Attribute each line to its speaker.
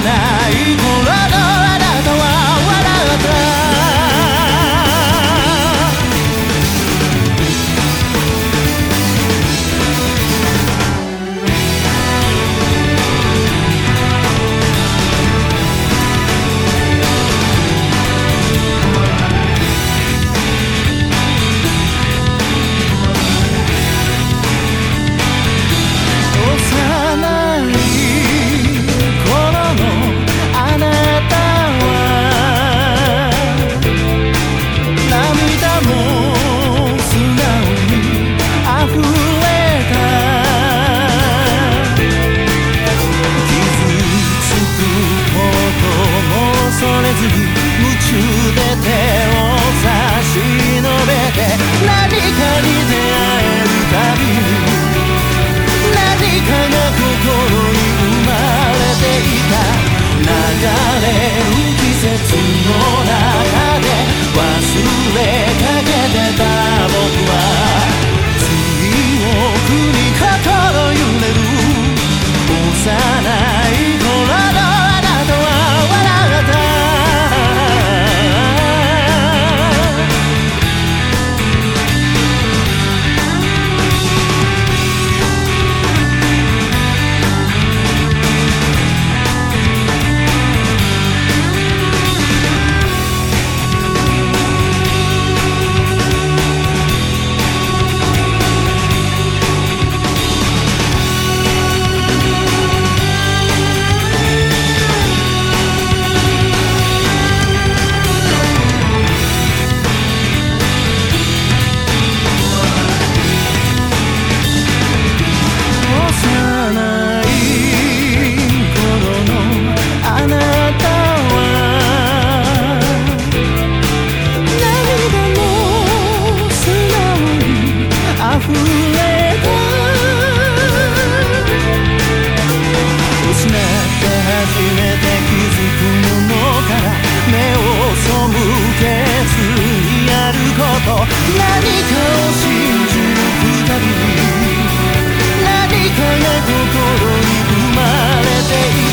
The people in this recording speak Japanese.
Speaker 1: ない全て何かが心に生まれている。